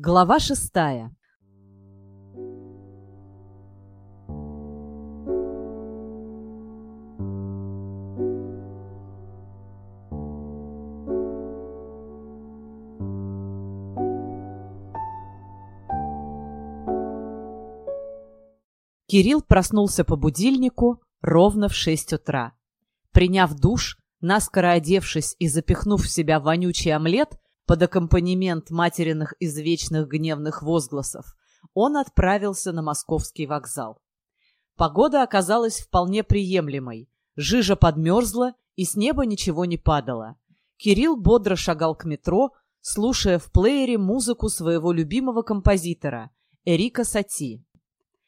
Глава шестая. Кирилл проснулся по будильнику ровно в шесть утра. Приняв душ, наскоро одевшись и запихнув в себя вонючий омлет, под аккомпанемент материных извечных гневных возгласов он отправился на московский вокзал. Погода оказалась вполне приемлемой. Жижа подмерзла, и с неба ничего не падало. Кирилл бодро шагал к метро, слушая в плеере музыку своего любимого композитора Эрика Сати.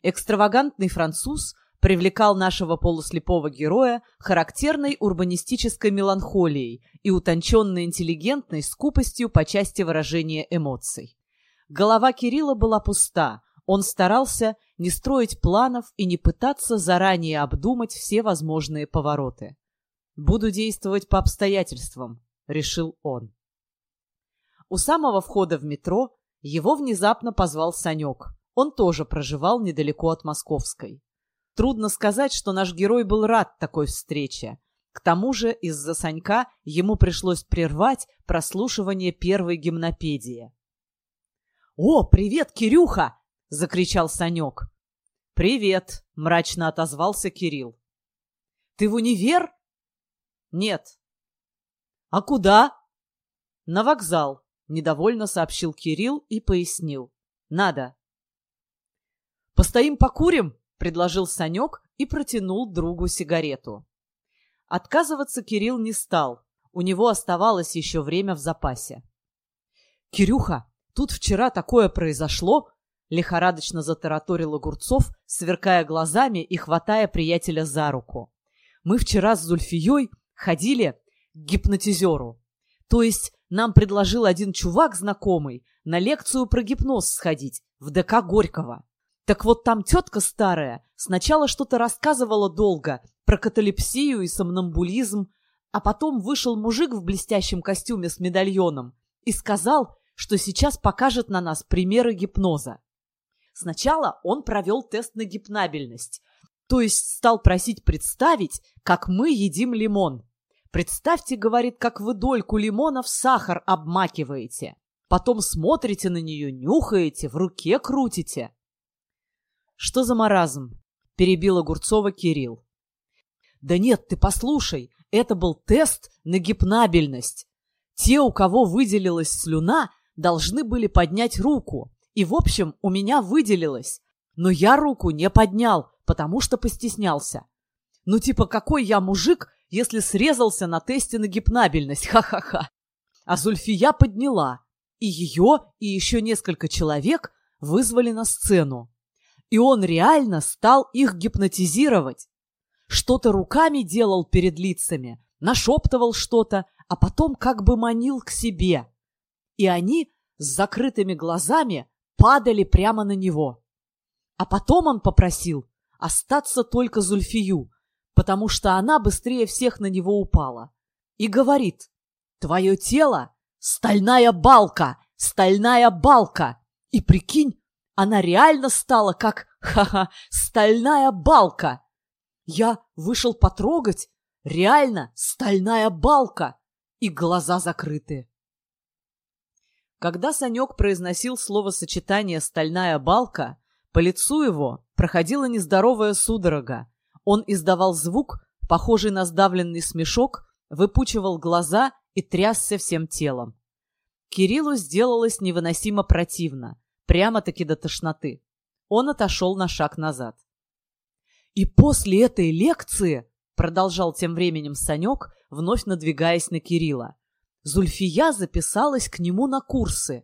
Экстравагантный француз привлекал нашего полуслепого героя характерной урбанистической меланхолией и утонченной интеллигентной скупостью по части выражения эмоций. Голова Кирилла была пуста, он старался не строить планов и не пытаться заранее обдумать все возможные повороты. «Буду действовать по обстоятельствам», — решил он. У самого входа в метро его внезапно позвал Санек. Он тоже проживал недалеко от Московской. Трудно сказать, что наш герой был рад такой встрече. К тому же из-за Санька ему пришлось прервать прослушивание первой гимнопедии. «О, привет, Кирюха!» — закричал Санек. «Привет!» — мрачно отозвался Кирилл. «Ты в универ?» «Нет». «А куда?» «На вокзал», — недовольно сообщил Кирилл и пояснил. «Надо». «Постоим покурим?» Предложил Санек и протянул другу сигарету. Отказываться Кирилл не стал. У него оставалось еще время в запасе. «Кирюха, тут вчера такое произошло!» Лихорадочно затараторил Огурцов, сверкая глазами и хватая приятеля за руку. «Мы вчера с Зульфией ходили к гипнотизеру. То есть нам предложил один чувак знакомый на лекцию про гипноз сходить в ДК Горького. Так вот там тетка старая сначала что-то рассказывала долго про каталепсию и сомнамбулизм, а потом вышел мужик в блестящем костюме с медальоном и сказал, что сейчас покажет на нас примеры гипноза. Сначала он провел тест на гипнабельность, то есть стал просить представить, как мы едим лимон. Представьте, говорит, как вы дольку лимона в сахар обмакиваете. Потом смотрите на нее, нюхаете, в руке крутите. «Что за маразм?» — перебил Огурцова Кирилл. «Да нет, ты послушай, это был тест на гипнабельность. Те, у кого выделилась слюна, должны были поднять руку. И, в общем, у меня выделилось. Но я руку не поднял, потому что постеснялся. Ну, типа, какой я мужик, если срезался на тесте на гипнабельность? Ха-ха-ха. А Зульфия подняла. И ее, и еще несколько человек вызвали на сцену. И он реально стал их гипнотизировать. Что-то руками делал перед лицами, нашептывал что-то, а потом как бы манил к себе. И они с закрытыми глазами падали прямо на него. А потом он попросил остаться только Зульфию, потому что она быстрее всех на него упала. И говорит, твое тело — стальная балка, стальная балка. И прикинь, она реально стала как, ха-ха, стальная балка. Я вышел потрогать, реально стальная балка, и глаза закрыты. Когда Санек произносил словосочетание «стальная балка», по лицу его проходила нездоровая судорога. Он издавал звук, похожий на сдавленный смешок, выпучивал глаза и трясся всем телом. Кириллу сделалось невыносимо противно прямо-таки до тошноты. Он отошел на шаг назад. «И после этой лекции», — продолжал тем временем Санек, вновь надвигаясь на Кирилла, Зульфия записалась к нему на курсы.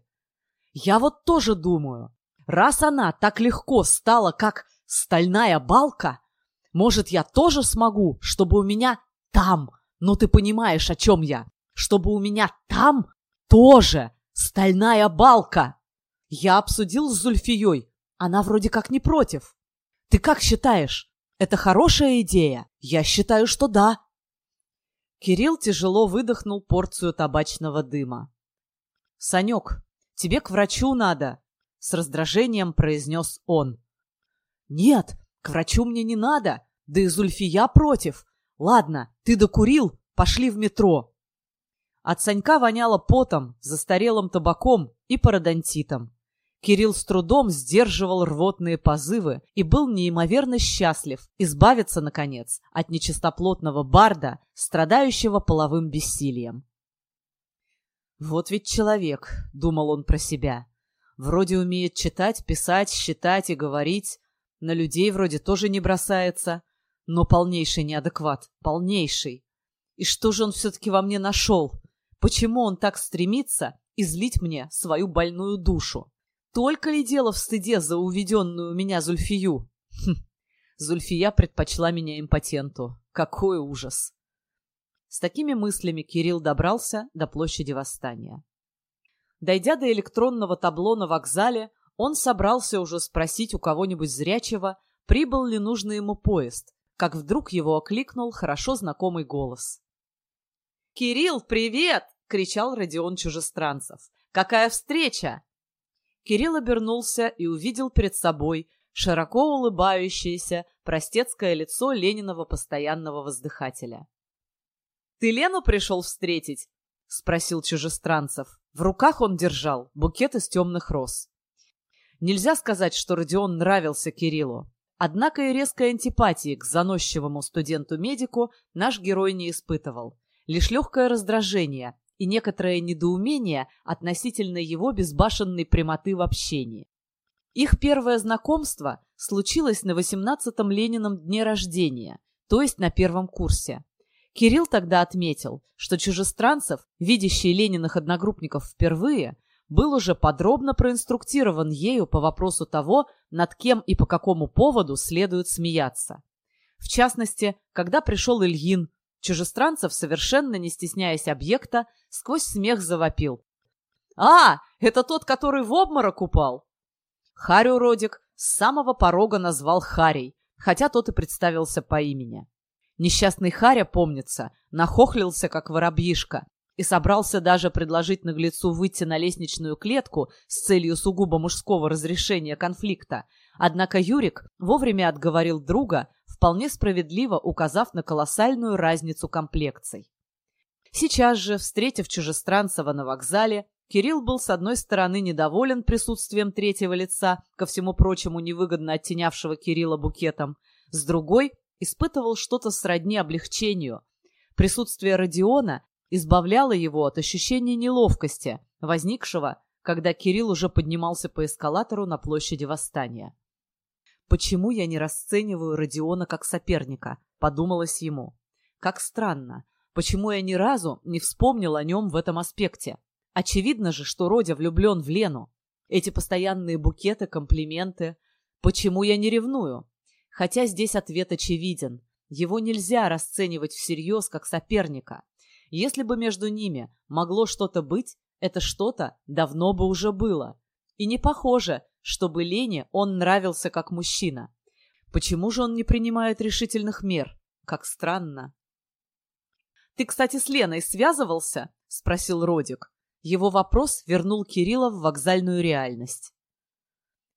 «Я вот тоже думаю, раз она так легко стала, как стальная балка, может, я тоже смогу, чтобы у меня там, ну ты понимаешь, о чем я, чтобы у меня там тоже стальная балка!» Я обсудил с Зульфией. Она вроде как не против. Ты как считаешь, это хорошая идея? Я считаю, что да. Кирилл тяжело выдохнул порцию табачного дыма. Санек, тебе к врачу надо!» — с раздражением произнес он. «Нет, к врачу мне не надо, да и Зульфия против. Ладно, ты докурил, пошли в метро». От Санька воняло потом, застарелым табаком и пародонтитом. Кирилл с трудом сдерживал рвотные позывы и был неимоверно счастлив избавиться, наконец, от нечистоплотного барда, страдающего половым бессилием. «Вот ведь человек», — думал он про себя. «Вроде умеет читать, писать, считать и говорить, на людей вроде тоже не бросается, но полнейший неадекват, полнейший. И что же он все-таки во мне нашел? Почему он так стремится излить мне свою больную душу?» Только ли дело в стыде за уведенную меня Зульфию? Хм. Зульфия предпочла меня импотенту. Какой ужас! С такими мыслями Кирилл добрался до площади Восстания. Дойдя до электронного табло на вокзале, он собрался уже спросить у кого-нибудь зрячего, прибыл ли нужный ему поезд, как вдруг его окликнул хорошо знакомый голос. «Кирилл, привет!» — кричал Родион Чужестранцев. «Какая встреча! Кирилл обернулся и увидел перед собой широко улыбающееся простецкое лицо Лениного постоянного воздыхателя. «Ты Лену пришел встретить?» — спросил чужестранцев. В руках он держал букет из темных роз. Нельзя сказать, что Родион нравился Кириллу. Однако и резкой антипатии к заносчивому студенту-медику наш герой не испытывал. Лишь легкое раздражение и некоторое недоумение относительно его безбашенной прямоты в общении. Их первое знакомство случилось на 18-м Ленином дне рождения, то есть на первом курсе. Кирилл тогда отметил, что чужестранцев, видящий Лениных одногруппников впервые, был уже подробно проинструктирован ею по вопросу того, над кем и по какому поводу следует смеяться. В частности, когда пришел Ильин, Чужестранцев, совершенно не стесняясь объекта, сквозь смех завопил. «А, это тот, который в обморок упал!» Харю Родик с самого порога назвал Харей, хотя тот и представился по имени. Несчастный Харя, помнится, нахохлился, как воробьишка, и собрался даже предложить наглецу выйти на лестничную клетку с целью сугубо мужского разрешения конфликта. Однако Юрик вовремя отговорил друга, вполне справедливо указав на колоссальную разницу комплекций. Сейчас же, встретив Чужестранцева на вокзале, Кирилл был с одной стороны недоволен присутствием третьего лица, ко всему прочему невыгодно оттенявшего Кирилла букетом, с другой испытывал что-то сродни облегчению. Присутствие Родиона избавляло его от ощущения неловкости, возникшего, когда Кирилл уже поднимался по эскалатору на площади Восстания. Почему я не расцениваю Родиона как соперника? Подумалось ему. Как странно. Почему я ни разу не вспомнил о нем в этом аспекте? Очевидно же, что Родя влюблен в Лену. Эти постоянные букеты, комплименты. Почему я не ревную? Хотя здесь ответ очевиден. Его нельзя расценивать всерьез как соперника. Если бы между ними могло что-то быть, это что-то давно бы уже было. И не похоже, чтобы Лене он нравился как мужчина. Почему же он не принимает решительных мер? Как странно. «Ты, кстати, с Леной связывался?» — спросил Родик. Его вопрос вернул Кирилла в вокзальную реальность.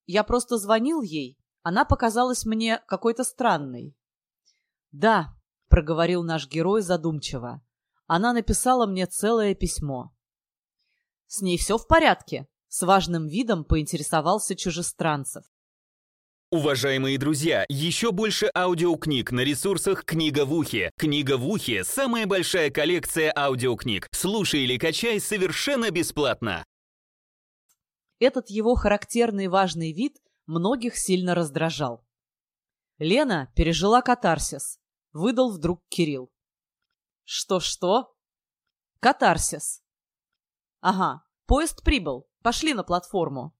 «Я просто звонил ей. Она показалась мне какой-то странной». «Да», — проговорил наш герой задумчиво. «Она написала мне целое письмо». «С ней все в порядке?» С важным видом поинтересовался чужестранцев. Уважаемые друзья, еще больше аудиокниг на ресурсах «Книга в ухе». «Книга в ухе» — самая большая коллекция аудиокниг. Слушай или качай совершенно бесплатно. Этот его характерный важный вид многих сильно раздражал. Лена пережила катарсис. Выдал вдруг Кирилл. Что-что? Катарсис. Ага, поезд прибыл. Пошли на платформу.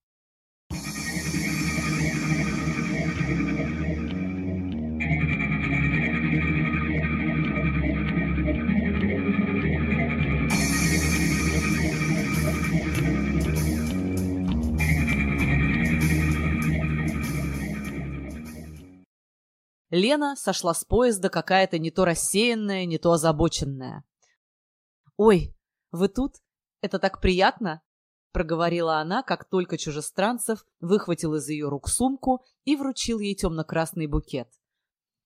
Лена сошла с поезда какая-то не то рассеянная, не то озабоченная. «Ой, вы тут? Это так приятно!» — проговорила она, как только чужестранцев выхватил из ее рук сумку и вручил ей темно-красный букет.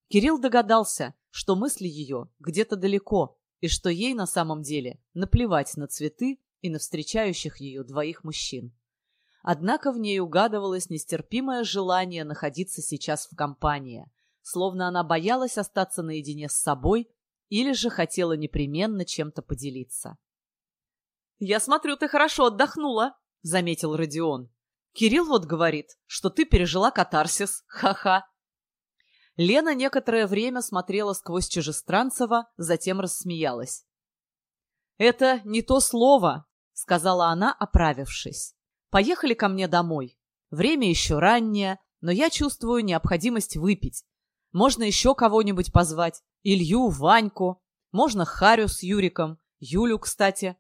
Кирилл догадался, что мысли ее где-то далеко, и что ей на самом деле наплевать на цветы и на встречающих ее двоих мужчин. Однако в ней угадывалось нестерпимое желание находиться сейчас в компании, словно она боялась остаться наедине с собой или же хотела непременно чем-то поделиться. «Я смотрю, ты хорошо отдохнула», — заметил Родион. «Кирилл вот говорит, что ты пережила катарсис. Ха-ха». Лена некоторое время смотрела сквозь Чужестранцева, затем рассмеялась. «Это не то слово», — сказала она, оправившись. Поехали ко мне домой. Время еще раннее, но я чувствую необходимость выпить. Можно еще кого-нибудь позвать. Илью, Ваньку. Можно Харю с Юриком. Юлю, кстати.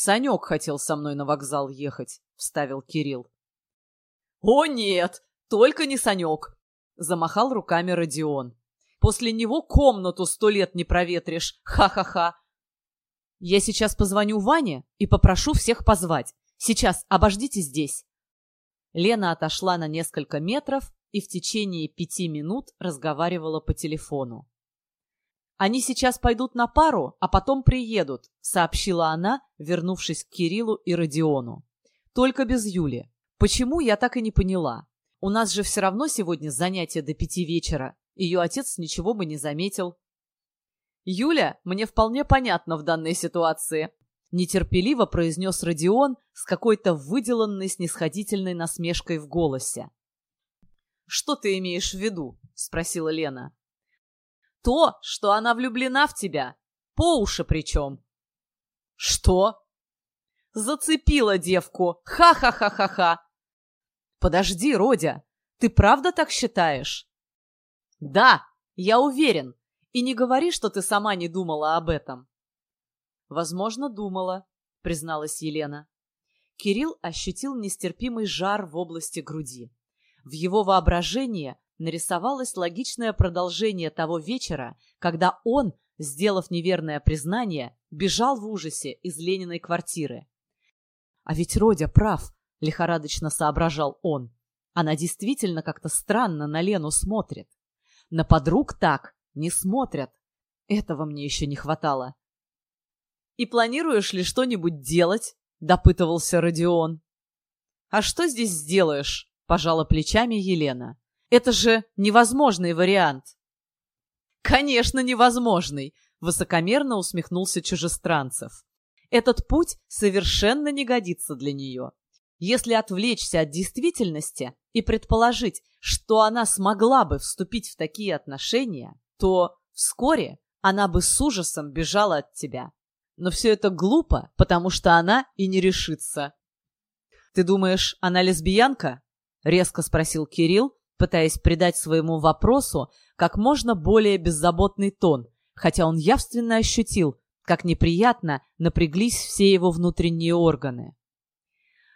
Санек хотел со мной на вокзал ехать, — вставил Кирилл. «О, нет! Только не Санек!» — замахал руками Родион. «После него комнату сто лет не проветришь! Ха-ха-ха!» «Я сейчас позвоню Ване и попрошу всех позвать. Сейчас обождите здесь». Лена отошла на несколько метров и в течение пяти минут разговаривала по телефону. «Они сейчас пойдут на пару, а потом приедут», — сообщила она, вернувшись к Кириллу и Родиону. «Только без Юли. Почему, я так и не поняла. У нас же все равно сегодня занятие до пяти вечера. Ее отец ничего бы не заметил». «Юля, мне вполне понятно в данной ситуации», Нетерпеливо произнес Родион с какой-то выделанной снисходительной насмешкой в голосе. «Что ты имеешь в виду?» — спросила Лена. «То, что она влюблена в тебя. По уши причем». «Что?» «Зацепила девку! Ха-ха-ха-ха-ха!» «Подожди, Родя, ты правда так считаешь?» «Да, я уверен. И не говори, что ты сама не думала об этом. Возможно, думала, призналась Елена. Кирилл ощутил нестерпимый жар в области груди. В его воображении нарисовалось логичное продолжение того вечера, когда он, сделав неверное признание, бежал в ужасе из Лениной квартиры. «А ведь Родя прав», — лихорадочно соображал он. «Она действительно как-то странно на Лену смотрит. На подруг так не смотрят. Этого мне еще не хватало. «И планируешь ли что-нибудь делать?» — допытывался Родион. «А что здесь сделаешь?» — пожала плечами Елена. «Это же невозможный вариант». «Конечно, невозможный!» — высокомерно усмехнулся чужестранцев. «Этот путь совершенно не годится для нее. Если отвлечься от действительности и предположить, что она смогла бы вступить в такие отношения, то вскоре она бы с ужасом бежала от тебя. Но все это глупо, потому что она и не решится. «Ты думаешь, она лесбиянка?» — резко спросил Кирилл, пытаясь придать своему вопросу как можно более беззаботный тон, хотя он явственно ощутил, как неприятно напряглись все его внутренние органы.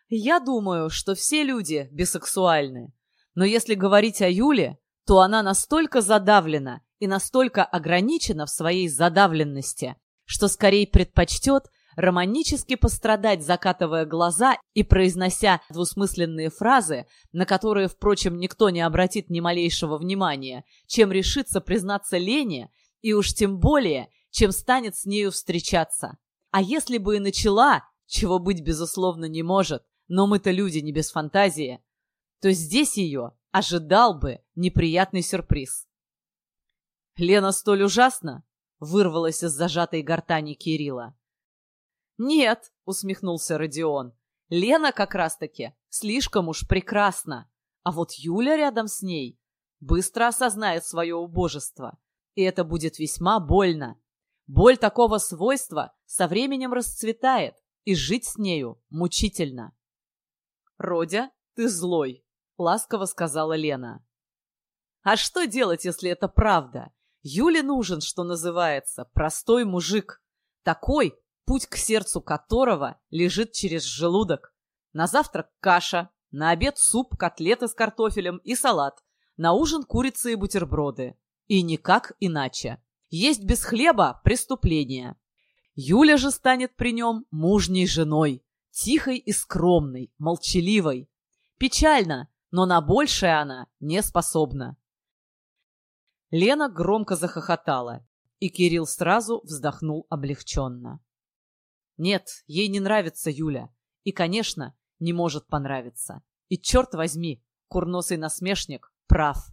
«Я думаю, что все люди бисексуальны. Но если говорить о Юле, то она настолько задавлена и настолько ограничена в своей задавленности, что скорее предпочтет романически пострадать, закатывая глаза и произнося двусмысленные фразы, на которые, впрочем, никто не обратит ни малейшего внимания, чем решится признаться Лене, и уж тем более, чем станет с нею встречаться. А если бы и начала, чего быть безусловно не может, но мы-то люди не без фантазии, то здесь ее ожидал бы неприятный сюрприз. Лена столь ужасна, вырвалось из зажатой гортани Кирилла. «Нет», — усмехнулся Родион, — «Лена как раз-таки слишком уж прекрасна, а вот Юля рядом с ней быстро осознает свое убожество, и это будет весьма больно. Боль такого свойства со временем расцветает, и жить с нею мучительно». «Родя, ты злой», — ласково сказала Лена. «А что делать, если это правда?» Юле нужен, что называется, простой мужик. Такой, путь к сердцу которого лежит через желудок. На завтрак каша, на обед суп, котлеты с картофелем и салат. На ужин курица и бутерброды. И никак иначе. Есть без хлеба – преступление. Юля же станет при нем мужней женой. Тихой и скромной, молчаливой. Печально, но на большее она не способна. Лена громко захохотала, и Кирилл сразу вздохнул облегченно. Нет, ей не нравится Юля. И, конечно, не может понравиться. И черт возьми, курносый насмешник прав.